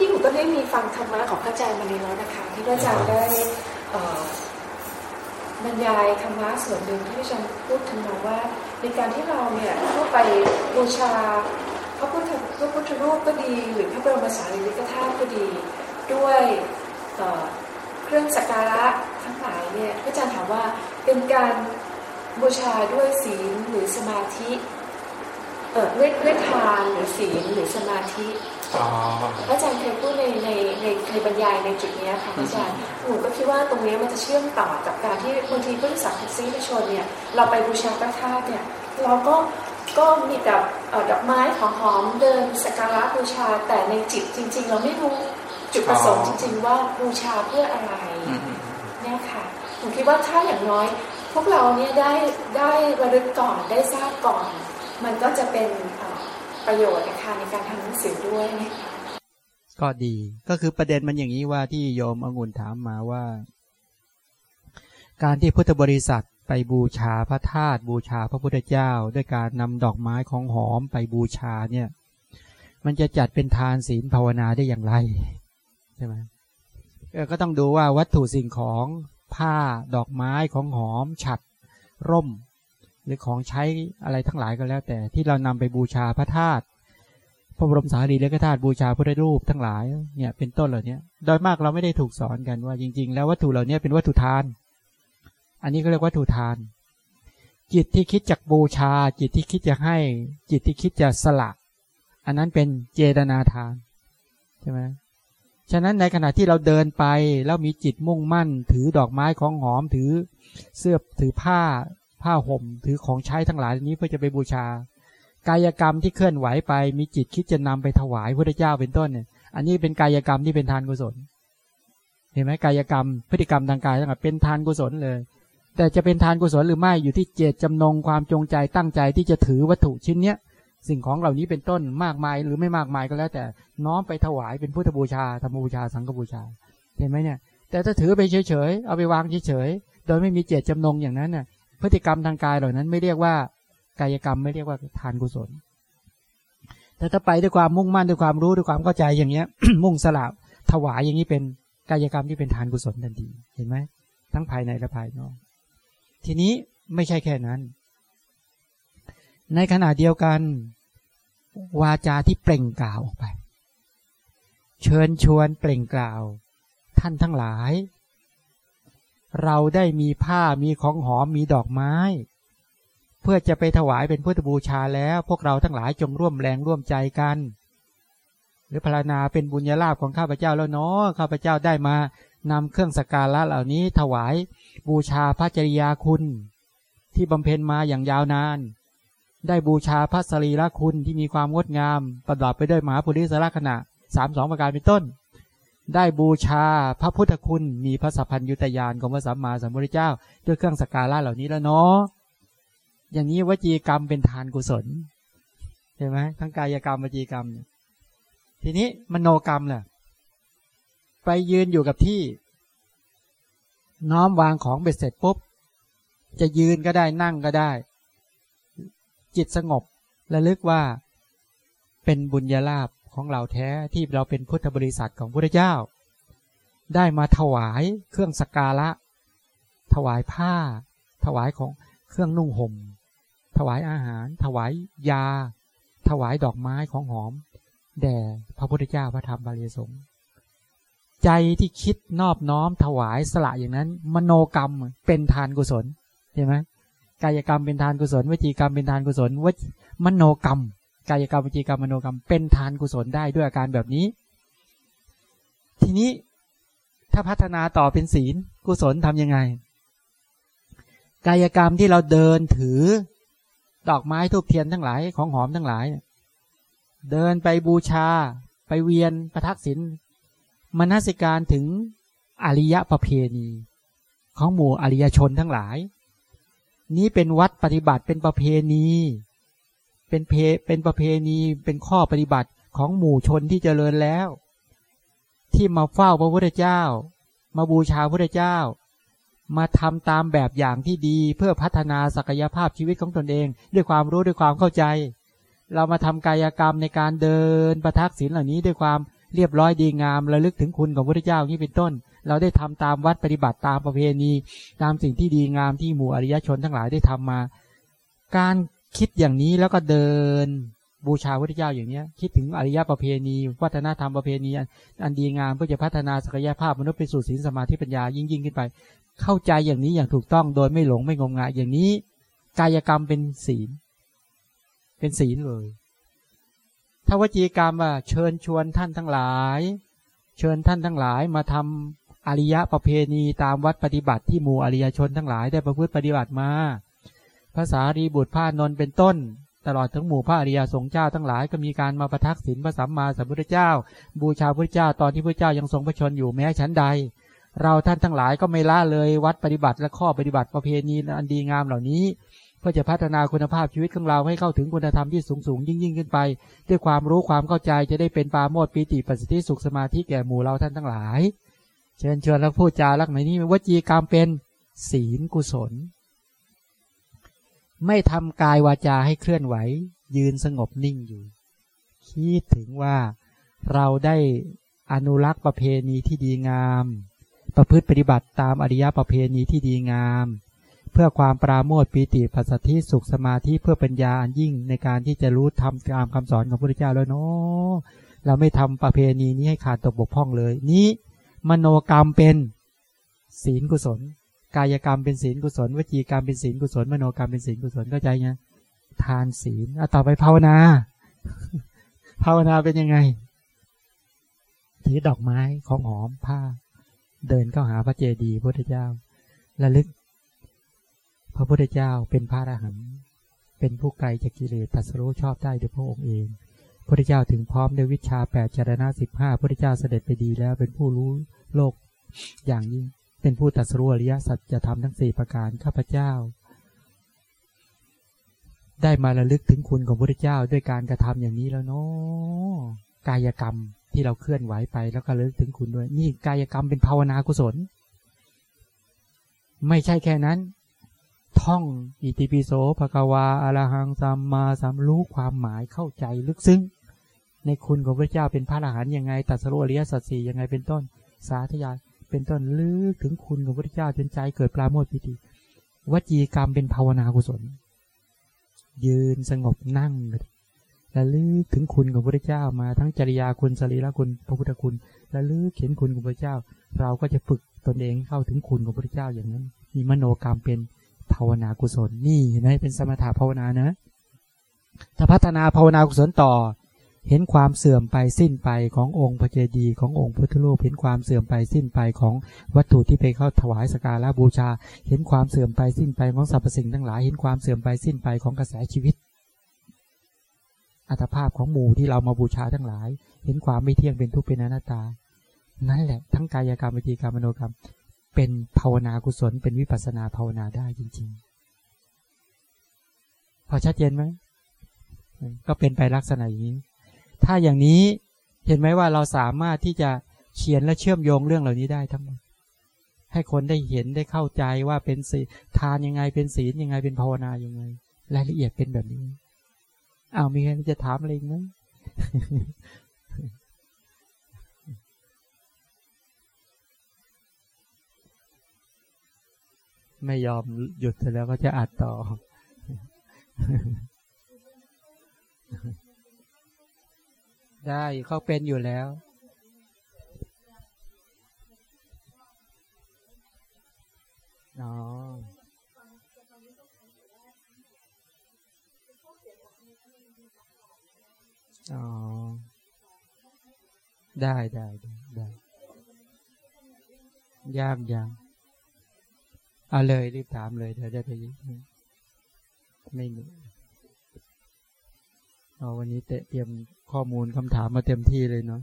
ที่หนูก็ได้มีฟังธรรมะของพระอาจารย์มาในแล้วนะคะ ที่พระอาจารย์ได้บรรยายธรรมะส่วนหนึ่งที่พระอาจารย์พูดถึงว่า ในการที่เราเนี่ยเข้าไปบูชาพระพุทธพระพุทธรูปก็ดี หรือพระบรมสารีริกธาตุก็ดี ด้วยเครื่องสักการะทั้งหลายเนี่ยพระอาจารย์ถามว่าเป็นการบูชาด้วยศีลหรือสมาธิเออด้วยด้วยทานหรือศีลหรือสมาธิ อาจารย์เคยพูดในในในเคยบรรยายในจุดนี้ค่ะพระอาจารย์หนูก็คิดว่าตรงนี้มันจะเชื่อมต่อกับการที่บางทีพุทธศาสนิกชนเนี่ย เราไปบูชาพระธาตุเนี่ย เราก็ก็มีกับดอกไม้หอมๆเดินสักการะบูชาแต่ในจิตจริง ๆ เราไม่รู้จุดประสงค์จริง ๆ ว่าบูชาเพื่ออะไรเนี่ยค่ะผมคิดว่าถ้าอย่างน้อย พวกเราเนี่ยได้ได้ระลึกก่อนได้ทราบก่อน มันก็จะเป็น ประโยชน์นะคะในการทำหนังสือด้วยก็ดีก็คือประเด็นมันอย่างนี้ว่าที่โยมองุ่นถามมาว่า การที่พุทธบริษัทไปบูชาพระธาตุบูชาพระพุทธเจ้า ด้วยการนำดอกไม้ของหอมไปบูชาเนี่ย มันจะจัดเป็นทานศีลภาวนาได้อย่างไรใช่ไหมก็ต้องดูว่าวัตถุสิ่งของผ้าดอกไม้ของหอมฉัดร่ม หรือของใช้อะไรทั้งหลายก็แล้ว แต่ที่เรานำไปบูชาพระธาตุพระบรมสารีริกธาตุบูชาพระรูปทั้งหลายเนี่ยเป็นต้นเหล่านี้โดยมากเราไม่ได้ถูกสอนกันว่าจริง ๆ แล้ววัตถุเหล่านี้เป็นวัตถุทาน อันนี้ก็เรียกวัตถุทาน จิตที่คิดจากบูชา จิตที่คิดจะให้ จิตที่คิดจะสละ อันนั้นเป็นเจตนาทานใช่ไหมฉะนั้นในขณะที่เราเดินไปแล้วมีจิตมุ่งมั่น ถือดอกไม้ของหอมถือเสื้อถือผ้า ผ้าห่มถือของใช้ทั้งหลายนี้เพื่อจะไปบูชา กายกรรมที่เคลื่อนไหวไปมีจิตคิดจะนำไปถวายพระเจ้าเป็นต้นเนี่ยอันนี้เป็นกายกรรมที่เป็นทานกุศล เห็นไหมกายกรรม พฤติกรรมทางกายทั้งหมดเป็นทานกุศลเลย แต่จะเป็นทานกุศลหรือไม่อยู่ที่เจตจำนงความจงใจตั้งใจที่จะถือวัตถุชิ้นเนี้ยสิ่งของเหล่านี้เป็นต้นมากมายหรือไม่มากมายก็แล้ว แต่น้อมไปถวายเป็นพุทธบูชาธรรมบูชาสังฆบูชา เห็นไหมเนี่ย แต่ถ้าถือไปเฉยๆเอาไปวางเฉยๆโดยไม่มีเจตจำนงอย่างนั้นน่ะ พฤติกรรมทางกายเหล่านั้นไม่เรียกว่ากายกรรมไม่เรียกว่าทานกุศล แต่ถ้าไปด้วยความมุ่งมั่นด้วยความรู้ด้วยความเข้าใจอย่างเงี้ย มุ่งสลับถวายอย่างนี้เป็นกายกรรมที่เป็นทานกุศลทันทีเห็นไหมทั้งภายในและภายนอก ทีนี้ไม่ใช่แค่นั้น ในขณะเดียวกัน วาจาที่เปล่งกล่าวออกไป เชิญชวนเปล่งกล่าว ท่านทั้งหลาย เราได้มีผ้ามีของหอมมีดอกไม้ เพื่อจะไปถวายเป็นพุทธบูชาแล้วพวกเราทั้งหลายจงร่วมแรงร่วมใจกัน หรือพารณาเป็นบุญญาลาภของข้าพเจ้าแล้วเนาะข้าพเจ้าได้มานำเครื่องสักการะเหล่านี้ถวายบูชาพระจริยาคุณ ที่บำเพ็ญมาอย่างยาวนาน ได้บูชาพระสรีระคุณที่มีความงดงาม ประดับไปด้วยมหาปุริสระขณะสามสองประการเป็นต้น ได้บูชาพระพุทธคุณมีพระสัพพัญยุตยานของพระสัมมาสัมพุทธเจ้า ด้วยเครื่องสักการะเหล่านี้แล้วเนาะอย่างนี้วจีกรรมเป็นทานกุศลเห็นไหมทั้งกายกรรมวจีกรรมทีนี้มโนกรรมแหละไปยืนอยู่กับที่ น้อมวางของเบ็ดเสร็จปุ๊บ จะยืนก็ได้นั่งก็ได้ จิตสงบระลึกว่า เป็นบุญญาลาภ ของเราแท้ที่เราเป็นพุทธบริษัทของพระเจ้า ได้มาถวายเครื่องสักการะ ถวายผ้า ถวายของเครื่องนุ่งห่ม ถวายอาหาร ถวายยา ถวายดอกไม้ของหอม แด่พระพุทธเจ้าพระธรรมบาลีสงฆ์ใจที่คิดนอบน้อมถวายสละอย่างนั้น มโนกรรมเป็นทานกุศลเห็นไหมกายกรรมเป็นทานกุศลวจีกรรมเป็นทานกุศลวมโนกรรม กายกรรมวจีกรรมมโนกรรม เป็นทานกุศลได้ด้วยอาการแบบนี้ ทีนี้ถ้าพัฒนาต่อเป็นศีลกุศลทํำยังไง กายกรรมที่เราเดินถือ ดอกไม้ทูบเทียนทั้งหลายของหอมทั้งหลาย เดินไปบูชา ไปเวียนประทักษิณมนสิการถึงอริยประเพณี ของหมู่อริยชนทั้งหลาย นี้เป็นวัดปฏิบัติเป็นประเพณี เป็นเพเป็นประเพณีเป็นข้อปฏิบัติของหมู่ชนที่เจริญแล้ว ที่มาเฝ้าพระพุทธเจ้า มาบูชาพระพุทธเจ้า มาทำตามแบบอย่างที่ดีเพื่อพัฒนาศักยภาพชีวิตของตนเอง ด้วยความรู้ด้วยความเข้าใจ เรามาทำกายกรรมในการเดินประทักษิณเหล่านี้ด้วยความเรียบร้อยดีงามระลึกถึงคุณของพระพุทธเจ้านี้เป็นต้น เราได้ทำตามวัดปฏิบัติตามประเพณี ตามสิ่งที่ดีงามที่หมู่อริยชนทั้งหลายได้ทำมา การ คิดอย่างนี้แล้วก็เดินบูชาพระเจ้าอย่างเนี้ย คิดถึงอริยประเพณี วัฒนธรรมประเพณีอันดีงามเพื่อจะพัฒนาศักยภาพมนุษย์ไปสู่ศีลสมาธิปัญญายิ่งยิ่งขึ้นไป เข้าใจอย่างนี้อย่างถูกต้องโดยไม่หลงไม่งมงายอย่างนี้ กายกรรมเป็นศีล เป็นศีลเลย ถ้าวจีกรรมว่าเชิญชวนท่านทั้งหลาย เชิญท่านทั้งหลายมาทำอริยประเพณีตามวัดปฏิบัติที่หมู่อริยชนทั้งหลายได้ประพฤติปฏิบัติมา ภาษารีบุตรพระนนเป็นต้น ตลอดทั้งหมู่พระอริยสงฆ์เจ้าทั้งหลายก็มีการมาประทักษิณพระสัมมาสัมพุทธเจ้า บูชาพระเจ้าตอนที่พระเจ้ายังทรงพระชนอยู่แม้ชั้นใด เราท่านทั้งหลายก็ไม่ละเลยวัดปฏิบัติและข้อปฏิบัติประเพณีอันดีงามเหล่านี้เพื่อจะพัฒนาคุณภาพชีวิตของเราให้เข้าถึงคุณธรรมที่สูงสูงยิ่งยิ่งขึ้นไป ด้วยความรู้ความเข้าใจจะได้เป็นปาโมดปีติปัสสติสุขสมาธิแก่หมู่เราท่านทั้งหลาย เชิญชวนแล้วพูดจารักไหนนี้วจีกรรมเป็นศีลกุศล ไม่ทำกายวาจาให้เคลื่อนไหว ยืนสงบนิ่งอยู่ คิดถึงว่าเราได้อนุรักษ์ประเพณีที่ดีงาม ประพฤติปฏิบัติตามอริยประเพณีที่ดีงาม เพื่อความปราโมทปีติปัสสติสุขสมาธิเพื่อปัญญาอันยิ่งในการที่จะรู้ทำตามคำสอนของพระพุทธเจ้าแล้วเนาะเราไม่ทำประเพณีนี้ให้ขาดตกบกพร่องเลย นี้ มโนกรรมเป็นศีลกุศล กายกรรมเป็นศีลกุศลวจีกรรมเป็นศีลกุศลมโนกรรมเป็นศีลกุศลเข้าใจไงทานศีลเอาต่อไปภาวนา ภาวนาเป็นยังไงถือดอกไม้ของหอมผ้า เดินเข้าหาพระเจดีย์พระพุทธเจ้าระลึก พระพุทธเจ้าเป็นพระอรหันต์เป็นผู้ไกลจากกิเลสตัสรู้ชอบได้ด้วยพระองค์เองพระพุทธเจ้าถึงพร้อมด้วยวิชาแปดจารณะสิบห้าพระพุทธเจ้าเสด็จไปดีแล้วเป็นผู้รู้โลกอย่างยิ่ง เป็นผู้ตัสรู้อริยสัจจะทำทั้งสี่ประการข้าพเจ้า ได้มาระลึกถึงคุณของพระเจ้าด้วยการกระทำอย่างนี้แล้วเนาะกายกรรมที่เราเคลื่อนไหวไปแล้วก็ระลึกถึงคุณด้วย นี่กายกรรมเป็นภาวนากุศล ไม่ใช่แค่นั้น ท่องอิติปิโสภควาอรหังสัมมาสัมรู้ความหมายเข้าใจลึกซึ้งในคุณของพระเจ้าเป็นพระอรหันต์ยังไงตัดสรุอริยสัจสี่ยังไงเป็นต้นสาธยาย เป็นต้นลึกถึงคุณของพระเจ้าจนใจเกิดปราโมทย์ปิติวจีกรรมเป็นภาวนากุศล ยืนสงบนั่งและลึกถึงคุณของพระเจ้ามาทั้งจริยาคุณสรีระคุณพระพุทธคุณและลึกเห็นคุณของพระเจ้า เราก็จะฝึกตนเองเข้าถึงคุณของพระเจ้าอย่างนั้น มีมโนกรรมเป็นภาวนากุศลนี่เห็นไหมเป็นสมถะภาวนานะ ถ้าพัฒนาภาวนากุศลต่อ เห็นความเสื่อมไปสิ้นไปขององค์พระเจดีย์ขององค์พุทธรูปเห็นความเสื่อมไปสิ้นไปของวัตถุที่ไปเข้าถวายสการะบูชา เห็นความเสื่อมไปสิ้นไปของสรรพสิ่งทั้งหลายเห็นความเสื่อมไปสิ้นไปของกระแสชีวิต อัตภาพของหมู่ที่เรามาบูชาทั้งหลาย เห็นความไม่เที่ยงเป็นทุกข์เป็นอนัตตา นั่นแหละทั้งกายกรรมวิจีกรรมมโนกรรม เป็นภาวนากุศล เป็นวิปัสนาภาวนาได้จริง ๆ พอชัดเจนไหมก็เป็นไปลักษณะอย่างนี้ ถ้าอย่างนี้เห็นไหมว่าเราสามารถที่จะเขียนและเชื่อมโยงเรื่องเหล่านี้ได้ทั้งหมดให้คนได้เห็นได้เข้าใจว่าเป็นศีทานยังไงเป็นศีลยังไงเป็นภาวนายังไง รายละเอียดเป็นแบบนี้อ้าวมีใครจะถามอะไรไหมไม่ยอมหยุดเสร็จแล้วก็จะอัดต่อ ได้เขาเป็นอยู่แล้ว อ๋อ อ๋อ ได้ได้ได้ยากยากเอาเลยรีบถามเลยเดี๋ยวจะไปไม่มี เอาวันนี้เตะเตรียมข้อมูลคำถามมาเต็มที่เลยเนาะ